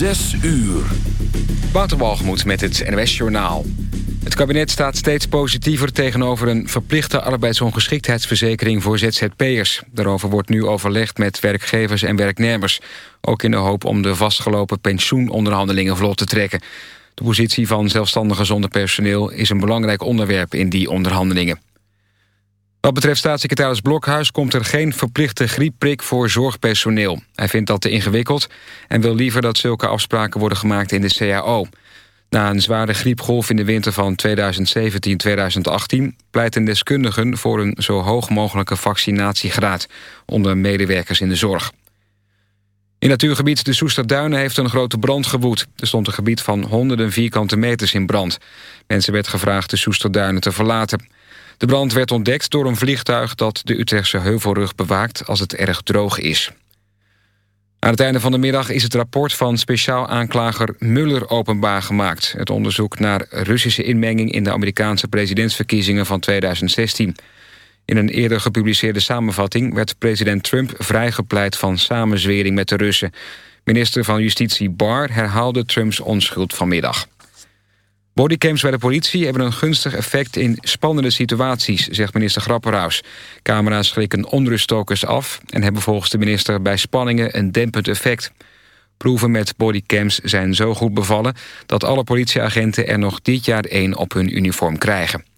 Zes uur. Waterwalgemoed met het NWS Journaal. Het kabinet staat steeds positiever tegenover een verplichte arbeidsongeschiktheidsverzekering voor ZZP'ers. Daarover wordt nu overlegd met werkgevers en werknemers. Ook in de hoop om de vastgelopen pensioenonderhandelingen vlot te trekken. De positie van zelfstandigen zonder personeel is een belangrijk onderwerp in die onderhandelingen. Wat betreft staatssecretaris Blokhuis komt er geen verplichte griepprik voor zorgpersoneel. Hij vindt dat te ingewikkeld en wil liever dat zulke afspraken worden gemaakt in de CAO. Na een zware griepgolf in de winter van 2017-2018 pleiten deskundigen voor een zo hoog mogelijke vaccinatiegraad onder medewerkers in de zorg. In natuurgebied de Soesterduinen heeft een grote brand gewoed. Er stond een gebied van honderden vierkante meters in brand. Mensen werd gevraagd de Soesterduinen te verlaten. De brand werd ontdekt door een vliegtuig dat de Utrechtse heuvelrug bewaakt als het erg droog is. Aan het einde van de middag is het rapport van speciaal aanklager Muller openbaar gemaakt. Het onderzoek naar Russische inmenging in de Amerikaanse presidentsverkiezingen van 2016. In een eerder gepubliceerde samenvatting werd president Trump vrijgepleit van samenzwering met de Russen. Minister van Justitie Barr herhaalde Trumps onschuld vanmiddag. Bodycams bij de politie hebben een gunstig effect in spannende situaties, zegt minister Grapperhaus. Camera's schrikken onruststokers af en hebben volgens de minister bij spanningen een dempend effect. Proeven met bodycams zijn zo goed bevallen dat alle politieagenten er nog dit jaar één op hun uniform krijgen.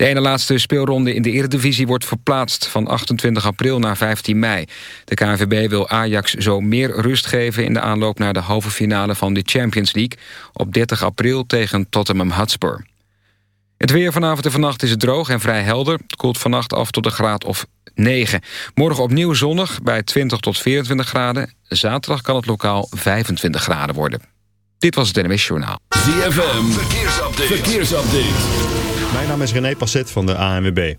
De ene laatste speelronde in de Eredivisie wordt verplaatst van 28 april naar 15 mei. De KNVB wil Ajax zo meer rust geven in de aanloop naar de halve finale van de Champions League op 30 april tegen Tottenham Hotspur. Het weer vanavond en vannacht is het droog en vrij helder. Het koelt vannacht af tot een graad of 9. Morgen opnieuw zonnig bij 20 tot 24 graden. Zaterdag kan het lokaal 25 graden worden. Dit was het NMS Journaal. ZFM, verkeersupdate. verkeersupdate. Mijn naam is René Passet van de ANWB.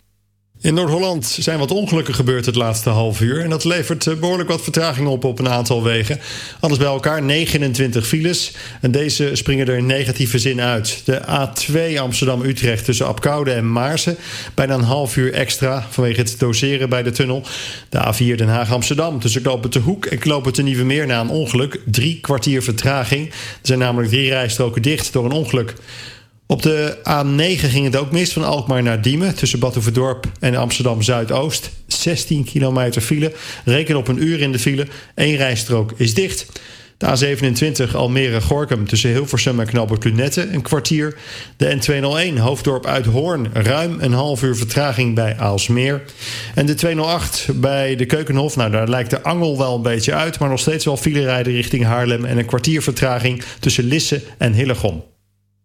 In Noord-Holland zijn wat ongelukken gebeurd het laatste half uur. En dat levert eh, behoorlijk wat vertraging op op een aantal wegen. Alles bij elkaar 29 files. En deze springen er in negatieve zin uit. De A2 Amsterdam-Utrecht tussen Apkoude en Maarsen. Bijna een half uur extra vanwege het doseren bij de tunnel. De A4 Den Haag-Amsterdam tussen Knopen te Hoek en Knopen te Nieuwe Meer na een ongeluk. Drie kwartier vertraging. Er zijn namelijk drie rijstroken dicht door een ongeluk. Op de A9 ging het ook mis van Alkmaar naar Diemen... tussen Batuverdorp en Amsterdam Zuidoost. 16 kilometer file. Reken op een uur in de file. Eén rijstrook is dicht. De A27 Almere-Gorkum tussen Hilversum en Knobbert Lunette een kwartier. De N201 Hoofddorp uit Hoorn ruim een half uur vertraging bij Aalsmeer. En de 208 bij de Keukenhof, nou daar lijkt de angel wel een beetje uit... maar nog steeds wel file rijden richting Haarlem... en een kwartier vertraging tussen Lisse en Hillegom.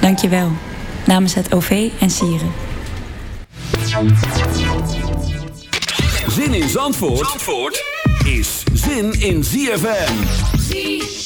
Dank je wel. Namens het OV en Sieren. Zin in Zandvoort, Zandvoort is zin in ZFM. ZFM.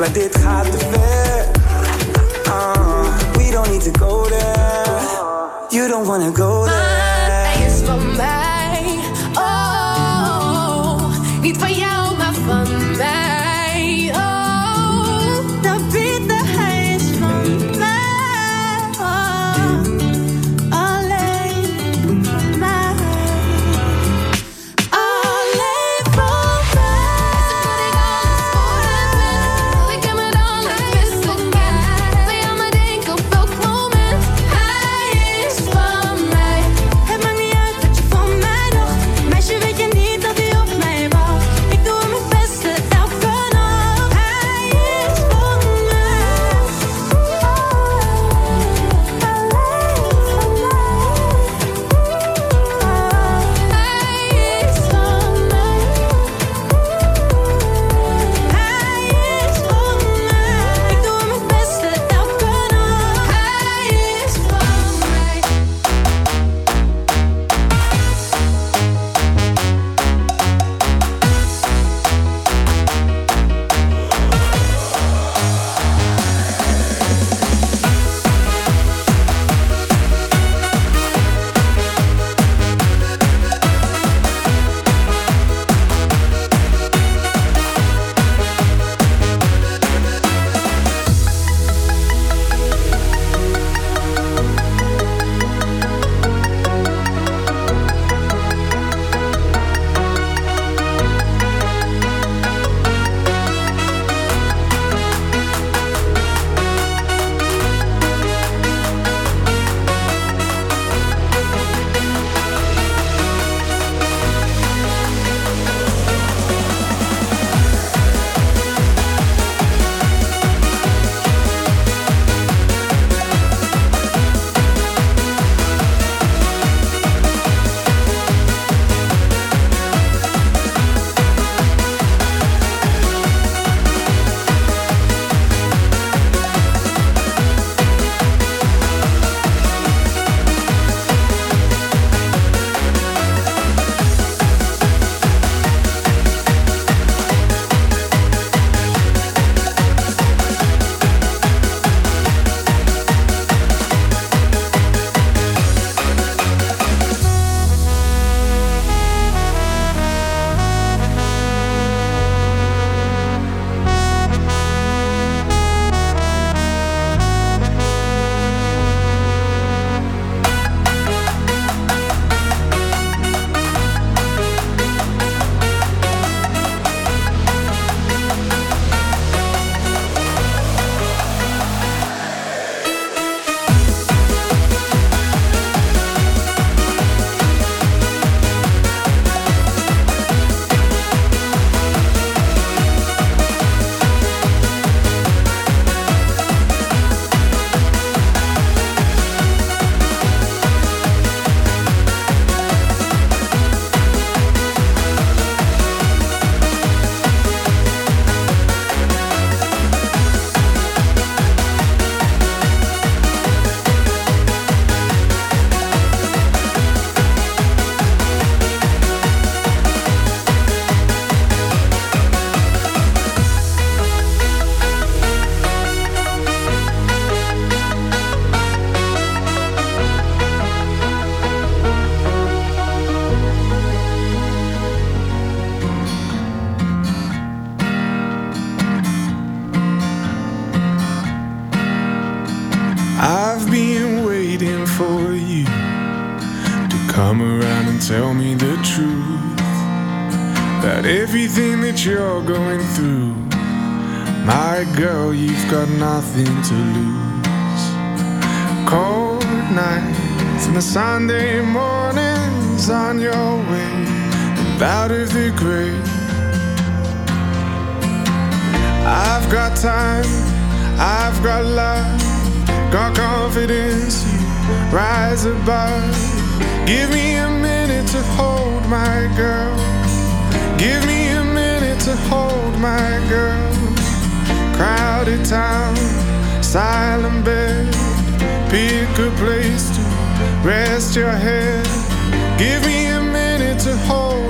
like this.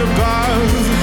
Above.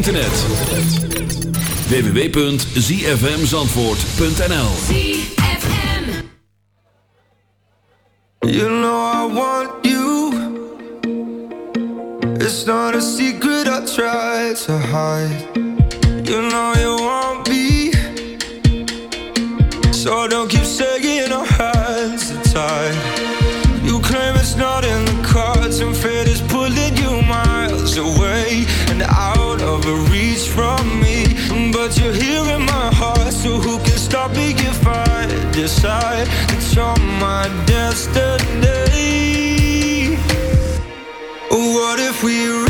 internet. www.zfmzandvoort.nl You know I want you. It's not a secret I try to hide. You know you want me. So don't keep that's my destiny. What if we?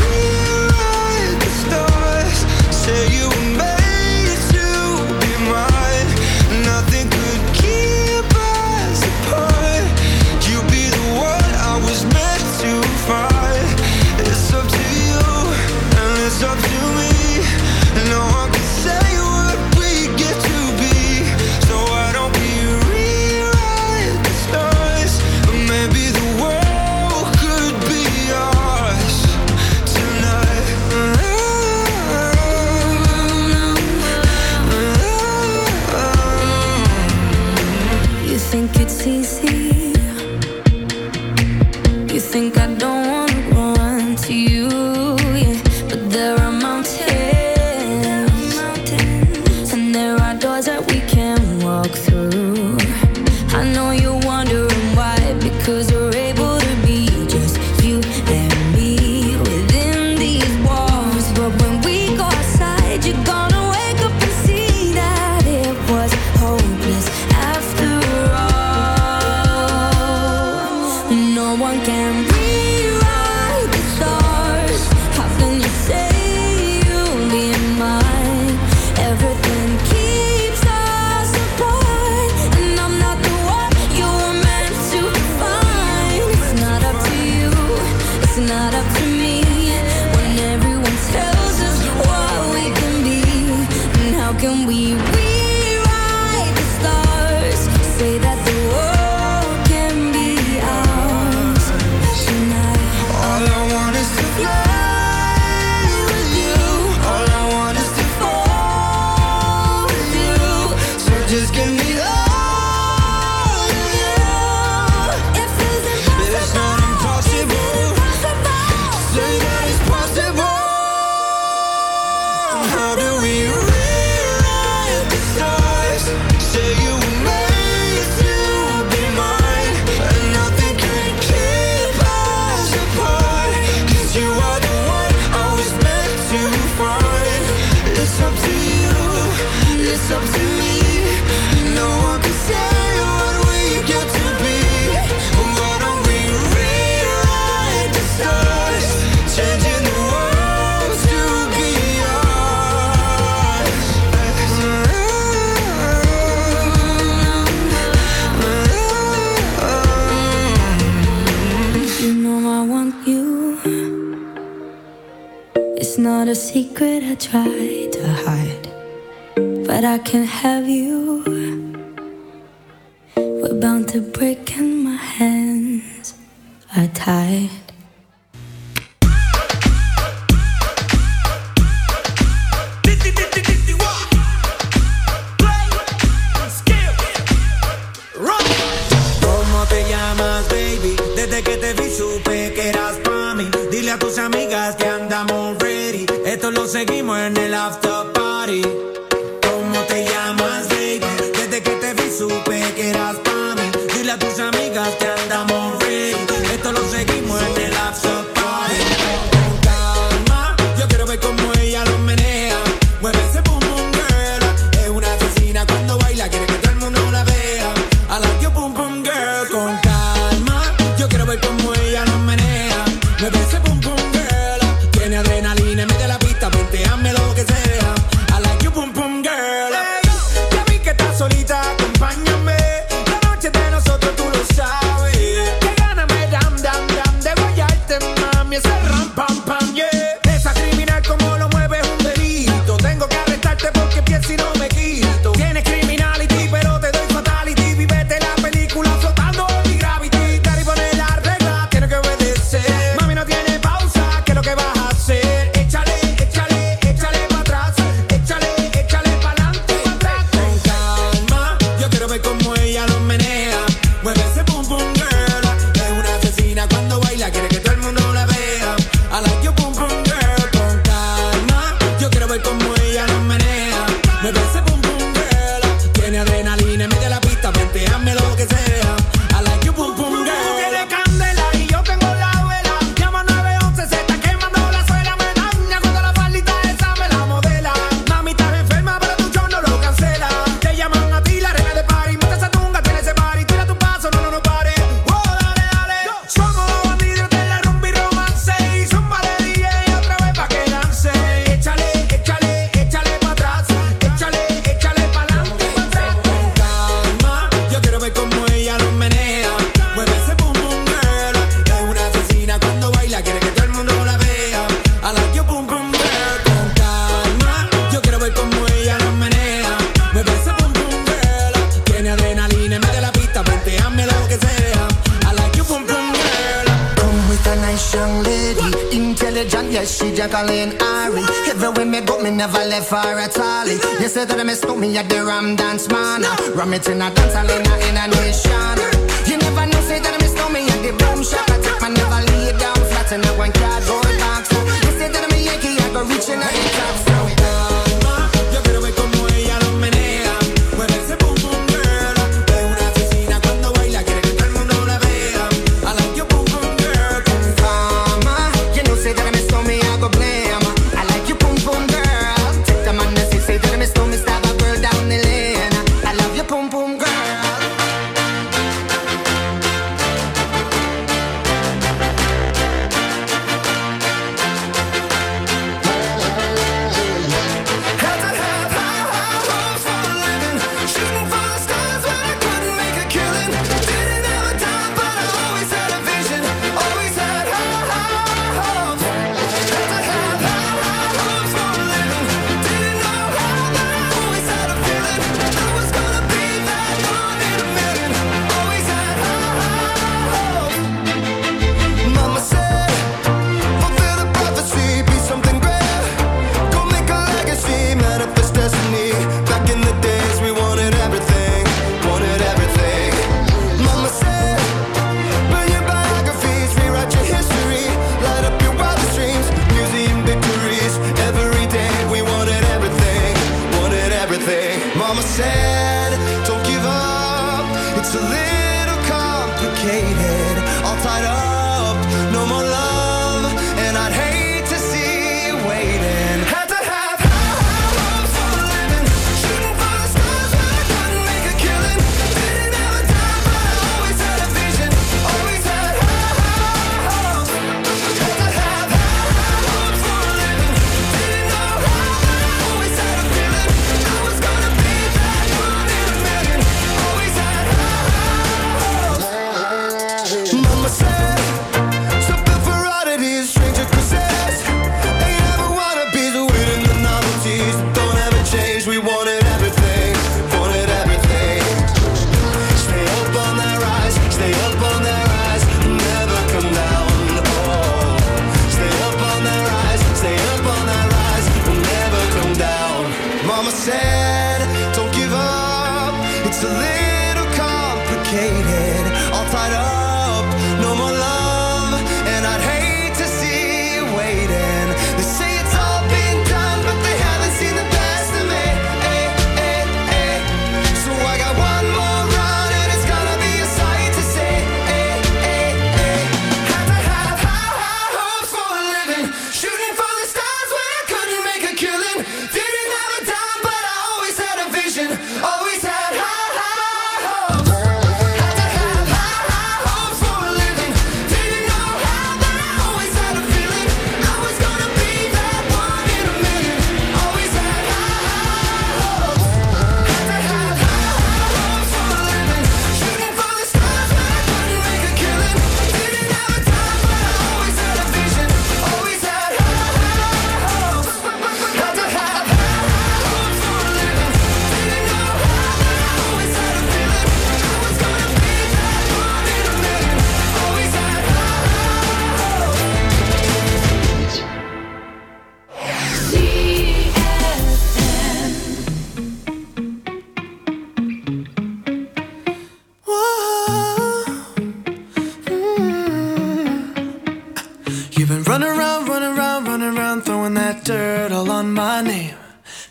digas que andamos ready. Esto lo seguimos en el after party. ¿Cómo te llamas, baby? Desde que te vi supe que eras para mí. Dile a tus amigas que andamos Jacqueline Ari. Everywhere me go, me never left for a tally. You say that I miss me at the Ram Dance Man. Ram it in a dance, I in a nation. You never know, say that I miss me at the Boom Shop. I take my never lay down flat in a one cardboard box. You say that I'm a Yankee, I go reaching out the top.